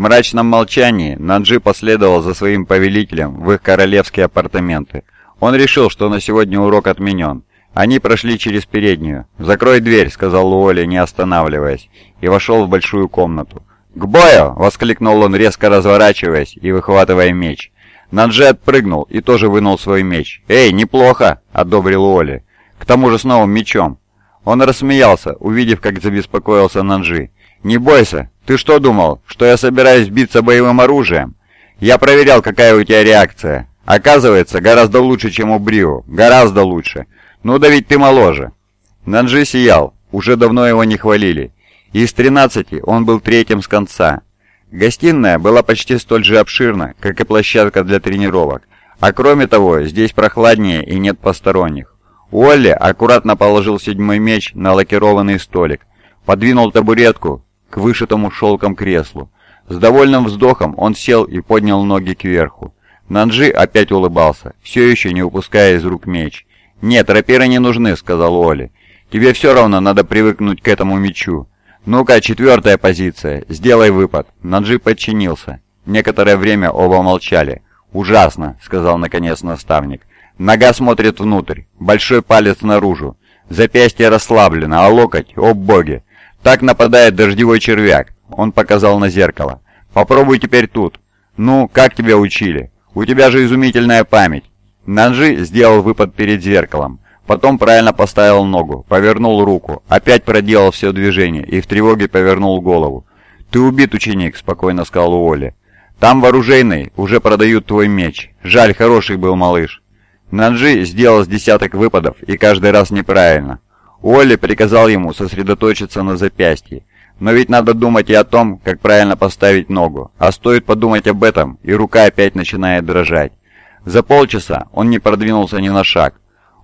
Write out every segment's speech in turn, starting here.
мрачном молчании Нанджи последовал за своим повелителем в их королевские апартаменты. Он решил, что на сегодня урок отменен. Они прошли через переднюю. «Закрой дверь», — сказал Луоли, не останавливаясь, и вошел в большую комнату. «К бою!» — воскликнул он, резко разворачиваясь и выхватывая меч. Нанджи отпрыгнул и тоже вынул свой меч. «Эй, неплохо!» — одобрил Уолли. «К тому же с новым мечом». Он рассмеялся, увидев, как забеспокоился Нанджи. «Не бойся, ты что думал, что я собираюсь биться боевым оружием? Я проверял, какая у тебя реакция. Оказывается, гораздо лучше, чем у Брио. Гораздо лучше. Ну да ведь ты моложе». Нанджи сиял, уже давно его не хвалили. Из 13 он был третьим с конца. Гостиная была почти столь же обширна, как и площадка для тренировок. А кроме того, здесь прохладнее и нет посторонних. Уолли аккуратно положил седьмой меч на лакированный столик, подвинул табуретку к вышитому шелком креслу. С довольным вздохом он сел и поднял ноги кверху. Нанджи опять улыбался, все еще не упуская из рук меч. «Нет, рапиры не нужны», — сказал Уолли. «Тебе все равно надо привыкнуть к этому мечу. «Ну-ка, четвертая позиция. Сделай выпад». Наджи подчинился. Некоторое время оба молчали. «Ужасно», — сказал наконец наставник. Нога смотрит внутрь, большой палец наружу. Запястье расслаблено, а локоть, о боги. Так нападает дождевой червяк. Он показал на зеркало. Попробуй теперь тут. Ну, как тебя учили? У тебя же изумительная память. Нанжи сделал выпад перед зеркалом. Потом правильно поставил ногу, повернул руку, опять проделал все движение и в тревоге повернул голову. «Ты убит, ученик», — спокойно сказал Уолли. «Там вооруженный, уже продают твой меч. Жаль, хороший был малыш». Нанджи сделал с десяток выпадов и каждый раз неправильно. Уолли приказал ему сосредоточиться на запястье. Но ведь надо думать и о том, как правильно поставить ногу. А стоит подумать об этом, и рука опять начинает дрожать. За полчаса он не продвинулся ни на шаг.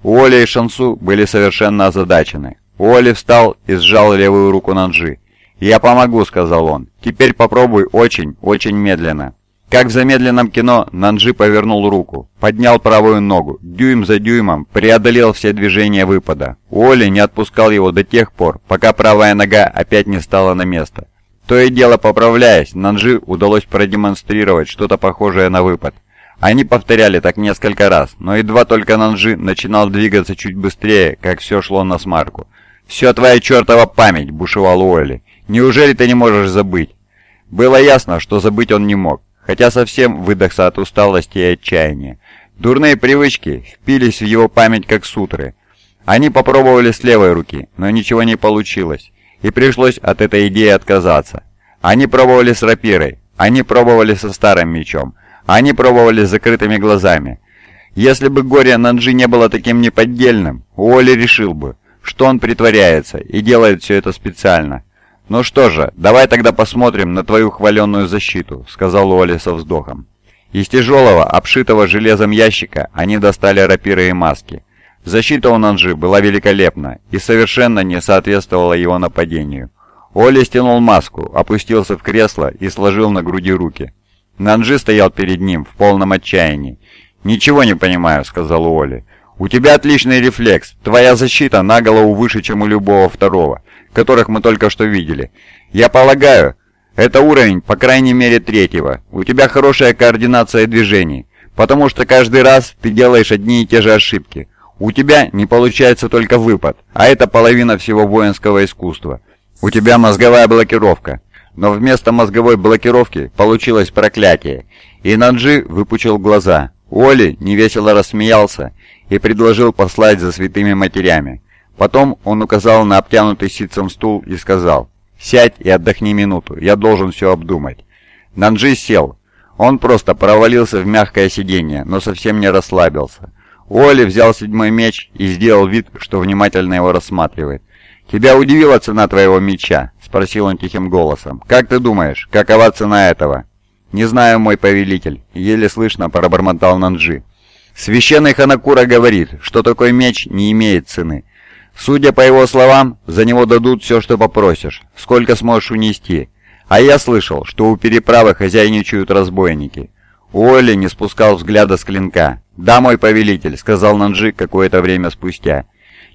Уолли и Шансу были совершенно озадачены. Уолли встал и сжал левую руку Нанджи. «Я помогу», — сказал он. «Теперь попробуй очень, очень медленно». Как в замедленном кино, Нанджи повернул руку, поднял правую ногу, дюйм за дюймом преодолел все движения выпада. Уолли не отпускал его до тех пор, пока правая нога опять не стала на место. То и дело поправляясь, Нанджи удалось продемонстрировать что-то похожее на выпад. Они повторяли так несколько раз, но едва только Нанжи начинал двигаться чуть быстрее, как все шло на смарку. «Все твоя чертова память!» – бушевал Уолли. «Неужели ты не можешь забыть?» Было ясно, что забыть он не мог, хотя совсем выдохся от усталости и отчаяния. Дурные привычки впились в его память как сутры. Они попробовали с левой руки, но ничего не получилось, и пришлось от этой идеи отказаться. Они пробовали с рапирой, они пробовали со старым мечом – они пробовали с закрытыми глазами. Если бы горе Нанджи не было таким неподдельным, Уолли решил бы, что он притворяется и делает все это специально. «Ну что же, давай тогда посмотрим на твою хваленную защиту», — сказал Уолли со вздохом. Из тяжелого, обшитого железом ящика они достали рапиры и маски. Защита у Нанджи была великолепна и совершенно не соответствовала его нападению. Оли стянул маску, опустился в кресло и сложил на груди руки. Нанджи стоял перед ним в полном отчаянии. «Ничего не понимаю», — сказал Уолли. «У тебя отличный рефлекс. Твоя защита на голову выше, чем у любого второго, которых мы только что видели. Я полагаю, это уровень, по крайней мере, третьего. У тебя хорошая координация движений, потому что каждый раз ты делаешь одни и те же ошибки. У тебя не получается только выпад, а это половина всего воинского искусства. У тебя мозговая блокировка но вместо мозговой блокировки получилось проклятие, и Нанджи выпучил глаза. Оли невесело рассмеялся и предложил послать за святыми матерями. Потом он указал на обтянутый ситцем стул и сказал, «Сядь и отдохни минуту, я должен все обдумать». Нанджи сел. Он просто провалился в мягкое сиденье, но совсем не расслабился. Оли взял седьмой меч и сделал вид, что внимательно его рассматривает. «Тебя удивила цена твоего меча?» — спросил он тихим голосом. «Как ты думаешь, какова цена этого?» «Не знаю, мой повелитель», — еле слышно пробормотал Нанджи. «Священный Ханакура говорит, что такой меч не имеет цены. Судя по его словам, за него дадут все, что попросишь, сколько сможешь унести. А я слышал, что у переправы хозяйничают разбойники». Уолли не спускал взгляда с клинка. «Да, мой повелитель», — сказал Нанджи какое-то время спустя.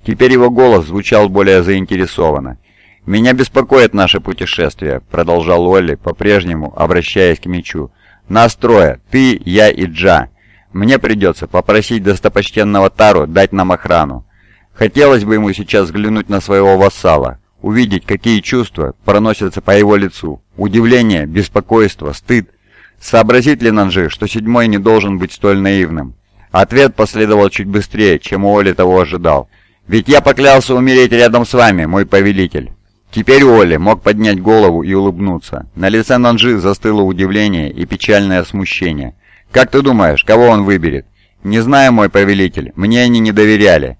Теперь его голос звучал более заинтересованно. «Меня беспокоит наше путешествие», — продолжал Олли, по-прежнему обращаясь к мечу. «Нас трое, ты, я и Джа. Мне придется попросить достопочтенного Тару дать нам охрану. Хотелось бы ему сейчас взглянуть на своего вассала, увидеть, какие чувства проносятся по его лицу. Удивление, беспокойство, стыд. Сообразит ли Нанжи, что седьмой не должен быть столь наивным? Ответ последовал чуть быстрее, чем Оли того ожидал. «Ведь я поклялся умереть рядом с вами, мой повелитель». Теперь Оли мог поднять голову и улыбнуться. На лице Нанжи застыло удивление и печальное смущение. «Как ты думаешь, кого он выберет?» «Не знаю, мой повелитель, мне они не доверяли.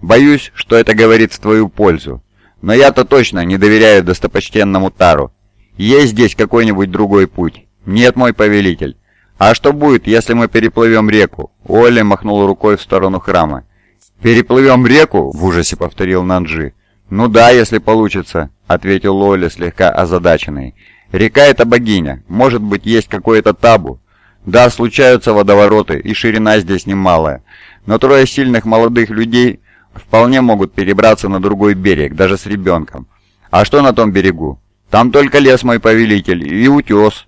Боюсь, что это говорит в твою пользу. Но я-то точно не доверяю достопочтенному Тару. Есть здесь какой-нибудь другой путь?» «Нет, мой повелитель. А что будет, если мы переплывем реку?» Оли махнул рукой в сторону храма. «Переплывем реку?» — в ужасе повторил Нанджи. «Ну да, если получится», — ответил Лоли, слегка озадаченный. «Река — это богиня. Может быть, есть какое-то табу. Да, случаются водовороты, и ширина здесь немалая. Но трое сильных молодых людей вполне могут перебраться на другой берег, даже с ребенком. А что на том берегу? Там только лес, мой повелитель, и утес».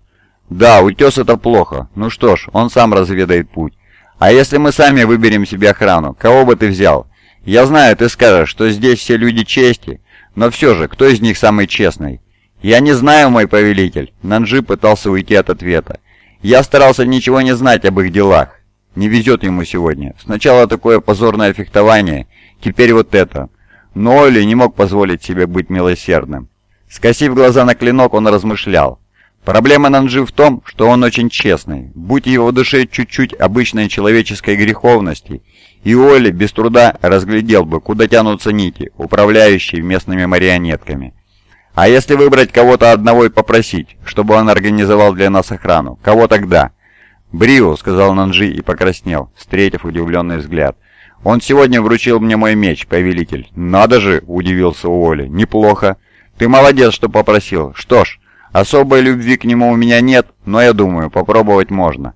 «Да, утес это плохо. Ну что ж, он сам разведает путь. А если мы сами выберем себе охрану, кого бы ты взял? Я знаю, ты скажешь, что здесь все люди чести, но все же, кто из них самый честный? Я не знаю, мой повелитель. Нанджи пытался уйти от ответа. Я старался ничего не знать об их делах. Не везет ему сегодня. Сначала такое позорное фехтование, теперь вот это. Но Оли не мог позволить себе быть милосердным. Скосив глаза на клинок, он размышлял. Проблема Нанджи в том, что он очень честный. Будь его в душе чуть-чуть обычной человеческой греховности, и Оли без труда разглядел бы, куда тянутся нити, управляющие местными марионетками. А если выбрать кого-то одного и попросить, чтобы он организовал для нас охрану, кого тогда? «Брио», — сказал Нанджи и покраснел, встретив удивленный взгляд. «Он сегодня вручил мне мой меч, повелитель». «Надо же!» — удивился Уолли. «Неплохо. Ты молодец, что попросил. Что ж, особой любви к нему у меня нет, но я думаю, попробовать можно».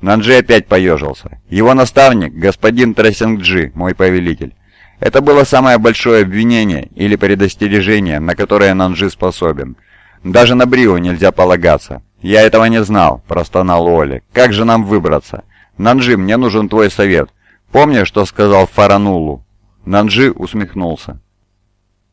Нанджи опять поежился. Его наставник, господин Трасингджи, мой повелитель. Это было самое большое обвинение или предостережение, на которое Нанджи способен. Даже на Брио нельзя полагаться. «Я этого не знал», – простонал Оли. «Как же нам выбраться? Нанджи, мне нужен твой совет. Помнишь, что сказал Фаранулу?» Нанджи усмехнулся.